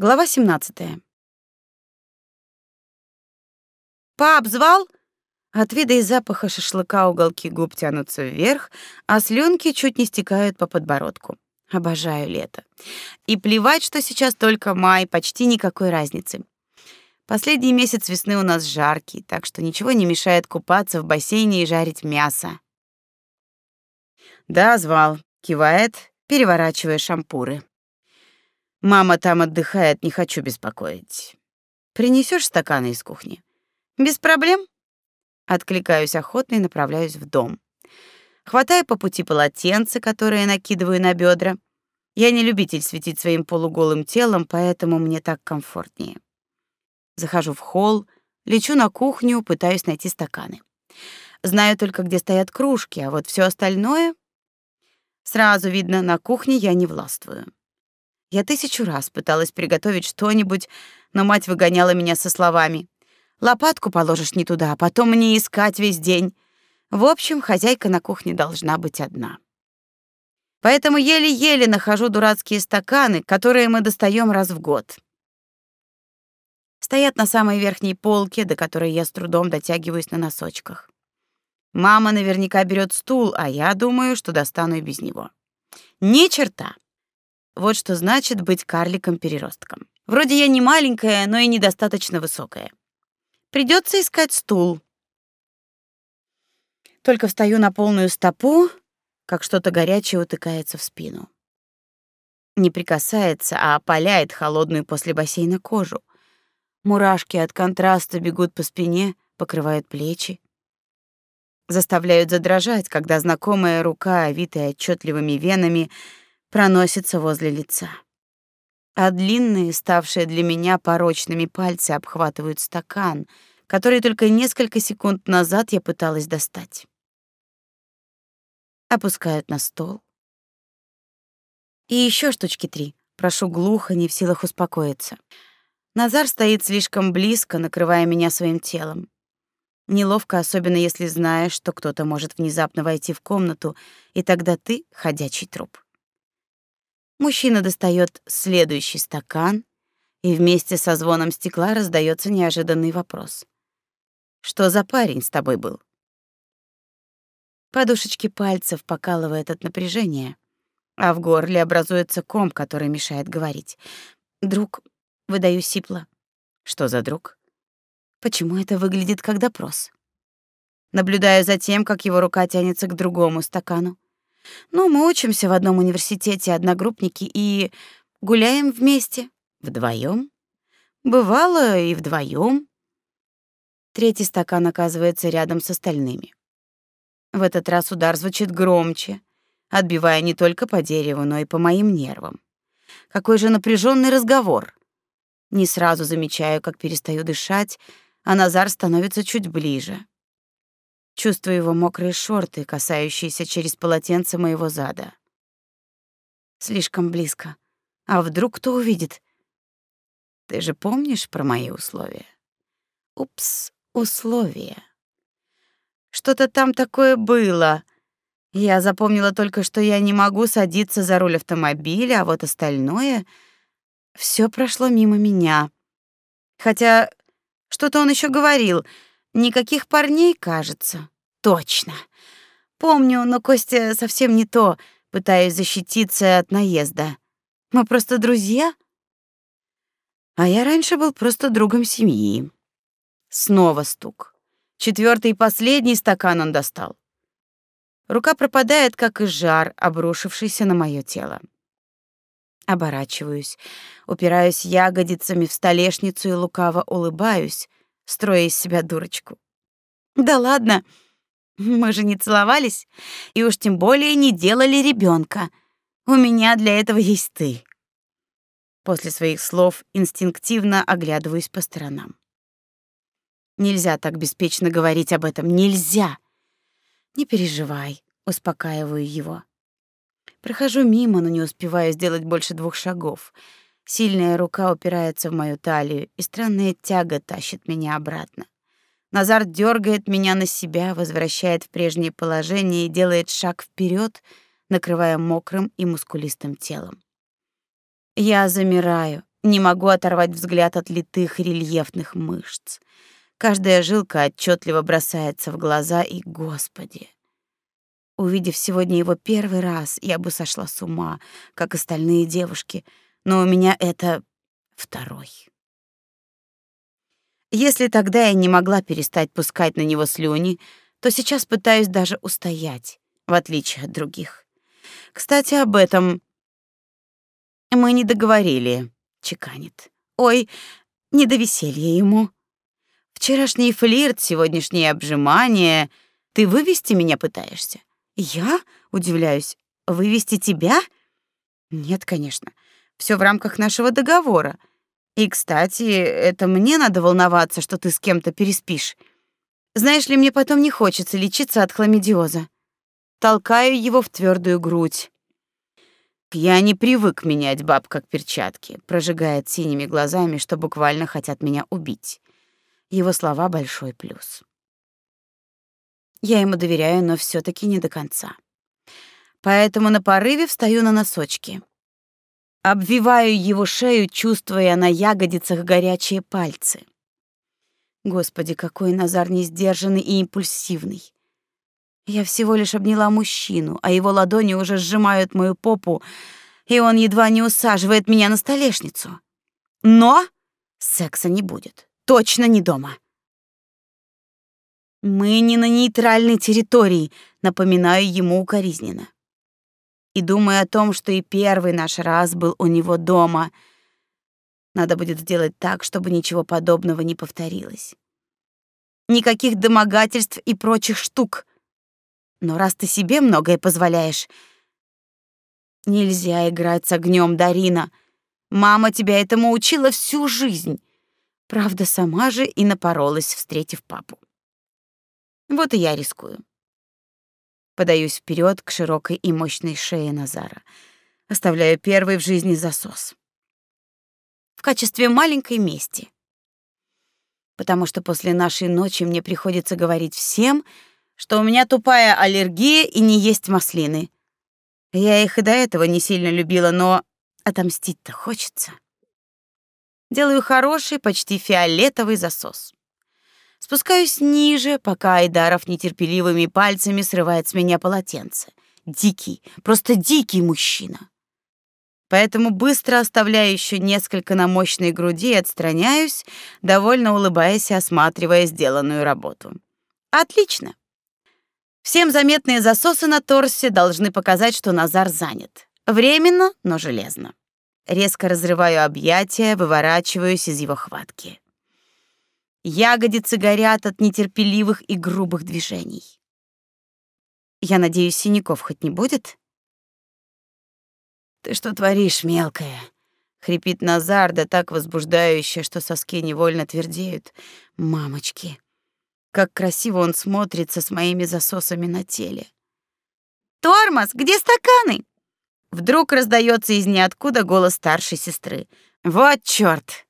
Глава 17. Пап звал? От вида и запаха шашлыка уголки губ тянутся вверх, а слюнки чуть не стекают по подбородку. Обожаю лето. И плевать, что сейчас только май, почти никакой разницы. Последний месяц весны у нас жаркий, так что ничего не мешает купаться в бассейне и жарить мясо. Да, звал, кивает, переворачивая шампуры. Мама там отдыхает, не хочу беспокоить. Принесешь стаканы из кухни? Без проблем. Откликаюсь охотно и направляюсь в дом. Хватаю по пути полотенце, которое накидываю на бедра. Я не любитель светить своим полуголым телом, поэтому мне так комфортнее. Захожу в холл, лечу на кухню, пытаюсь найти стаканы. Знаю только, где стоят кружки, а вот все остальное сразу видно, на кухне я не властвую. Я тысячу раз пыталась приготовить что-нибудь, но мать выгоняла меня со словами: "Лопатку положишь не туда, а потом мне искать весь день". В общем, хозяйка на кухне должна быть одна. Поэтому еле-еле нахожу дурацкие стаканы, которые мы достаем раз в год стоят на самой верхней полке, до которой я с трудом дотягиваюсь на носочках. Мама наверняка берет стул, а я думаю, что достану и без него. Ни черта. Вот что значит быть карликом-переростком. Вроде я не маленькая, но и недостаточно высокая. Придется искать стул. Только встаю на полную стопу, как что-то горячее утыкается в спину. Не прикасается, а опаляет холодную после бассейна кожу. Мурашки от контраста бегут по спине, покрывают плечи. Заставляют задрожать, когда знакомая рука, овитая отчетливыми венами, проносится возле лица. А длинные, ставшие для меня порочными пальцы обхватывают стакан, который только несколько секунд назад я пыталась достать. Опускают на стол. И еще штучки три. Прошу глухо, не в силах успокоиться. Назар стоит слишком близко, накрывая меня своим телом. Неловко, особенно если знаешь, что кто-то может внезапно войти в комнату, и тогда ты — ходячий труп. Мужчина достает следующий стакан, и вместе со звоном стекла раздается неожиданный вопрос. «Что за парень с тобой был?» Подушечки пальцев покалывает от напряжения, а в горле образуется ком, который мешает говорить. «Друг, Выдаю сипло. Что за друг? Почему это выглядит как допрос? Наблюдаю за тем, как его рука тянется к другому стакану. Ну, мы учимся в одном университете, одногруппники, и гуляем вместе, вдвоем. Бывало и вдвоем. Третий стакан оказывается рядом с остальными. В этот раз удар звучит громче, отбивая не только по дереву, но и по моим нервам. Какой же напряженный разговор. Не сразу замечаю, как перестаю дышать, а Назар становится чуть ближе. Чувствую его мокрые шорты, касающиеся через полотенце моего зада. Слишком близко. А вдруг кто увидит? Ты же помнишь про мои условия? Упс, условия. Что-то там такое было. Я запомнила только, что я не могу садиться за руль автомобиля, а вот остальное — все прошло мимо меня. Хотя что-то он еще говорил. Никаких парней, кажется. Точно. Помню, но Костя совсем не то, пытаясь защититься от наезда. Мы просто друзья. А я раньше был просто другом семьи. Снова стук. Четвертый и последний стакан он достал. Рука пропадает, как и жар, обрушившийся на мое тело. Оборачиваюсь, упираюсь ягодицами в столешницу и лукаво улыбаюсь, строя из себя дурочку. Да ладно, мы же не целовались, и уж тем более не делали ребенка. У меня для этого есть ты. После своих слов инстинктивно оглядываюсь по сторонам. Нельзя так беспечно говорить об этом, нельзя. Не переживай, успокаиваю его. Прохожу мимо, но не успеваю сделать больше двух шагов. Сильная рука упирается в мою талию, и странная тяга тащит меня обратно. Назар дергает меня на себя, возвращает в прежнее положение и делает шаг вперед, накрывая мокрым и мускулистым телом. Я замираю, Не могу оторвать взгляд от литых рельефных мышц. Каждая жилка отчетливо бросается в глаза, и, господи, увидев сегодня его первый раз, я бы сошла с ума, как остальные девушки, но у меня это второй. Если тогда я не могла перестать пускать на него слюни, то сейчас пытаюсь даже устоять, в отличие от других. Кстати, об этом мы не договорили, чеканит. Ой, не до веселья ему. Вчерашний флирт, сегодняшнее обжимание. Ты вывести меня пытаешься? Я? Удивляюсь. Вывести тебя? Нет, конечно. Все в рамках нашего договора. И, кстати, это мне надо волноваться, что ты с кем-то переспишь. Знаешь ли, мне потом не хочется лечиться от хламидиоза. Толкаю его в твердую грудь. Я не привык менять баб как перчатки, прожигает синими глазами, что буквально хотят меня убить. Его слова большой плюс. Я ему доверяю, но все таки не до конца. Поэтому на порыве встаю на носочки. Обвиваю его шею, чувствуя на ягодицах горячие пальцы. Господи, какой Назар несдержанный и импульсивный. Я всего лишь обняла мужчину, а его ладони уже сжимают мою попу, и он едва не усаживает меня на столешницу. Но секса не будет точно не дома. Мы не на нейтральной территории, напоминаю ему укоризненно. И думаю о том, что и первый наш раз был у него дома. Надо будет сделать так, чтобы ничего подобного не повторилось. Никаких домогательств и прочих штук. Но раз ты себе многое позволяешь, нельзя играть с огнем, Дарина. Мама тебя этому учила всю жизнь. Правда, сама же и напоролась, встретив папу. Вот и я рискую. Подаюсь вперед к широкой и мощной шее Назара, оставляю первый в жизни засос. В качестве маленькой мести. Потому что после нашей ночи мне приходится говорить всем, что у меня тупая аллергия и не есть маслины. Я их и до этого не сильно любила, но отомстить-то хочется. Делаю хороший, почти фиолетовый засос. Спускаюсь ниже, пока Айдаров нетерпеливыми пальцами срывает с меня полотенце. Дикий, просто дикий мужчина. Поэтому быстро оставляю еще несколько на мощной груди и отстраняюсь, довольно улыбаясь и осматривая сделанную работу. Отлично. Всем заметные засосы на торсе должны показать, что Назар занят. Временно, но железно. Резко разрываю объятия, выворачиваюсь из его хватки. Ягодицы горят от нетерпеливых и грубых движений. Я надеюсь, синяков хоть не будет? Ты что творишь, мелкая? хрипит Назар, да так возбуждающе, что соски невольно твердеют. Мамочки, как красиво он смотрится с моими засосами на теле. Тормоз, где стаканы? Вдруг раздается из ниоткуда голос старшей сестры. Вот чёрт!